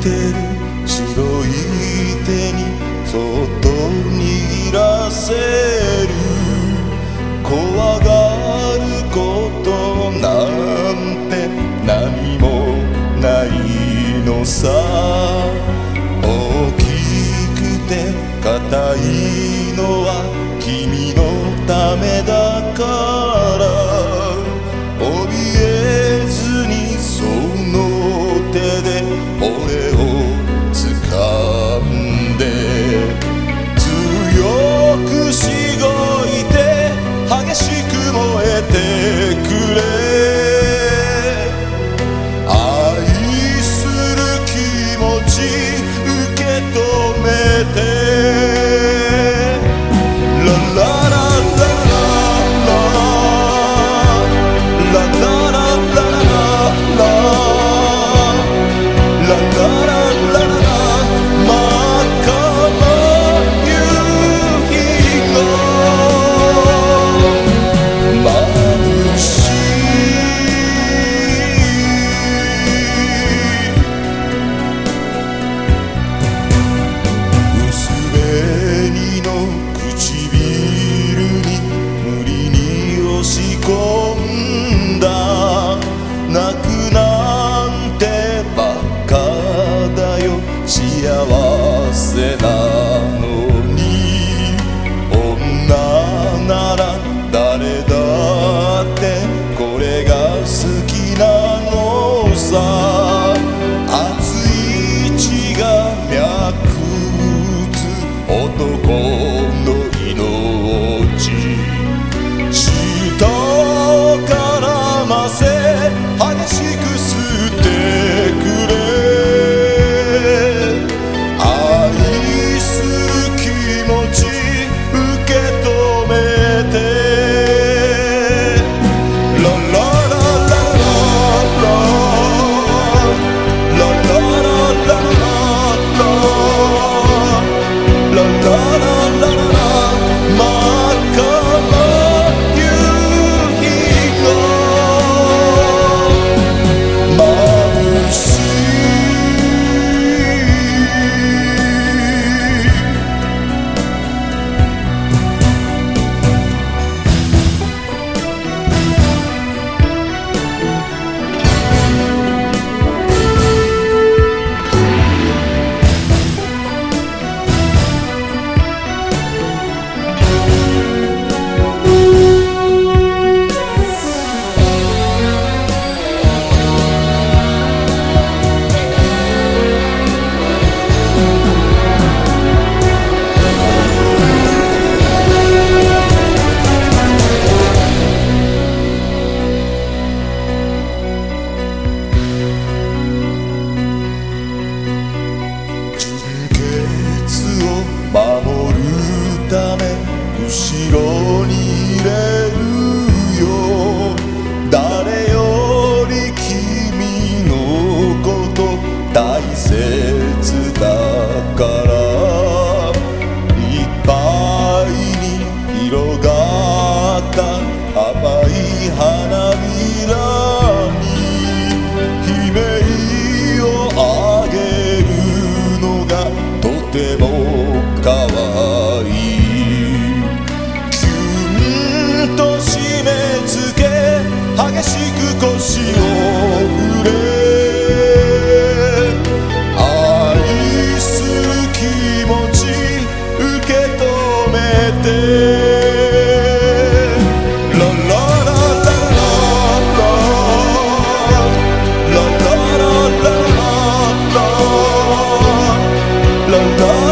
てる白い手にそっさ大きくて硬いのは君のためだから。Devasena 冷冷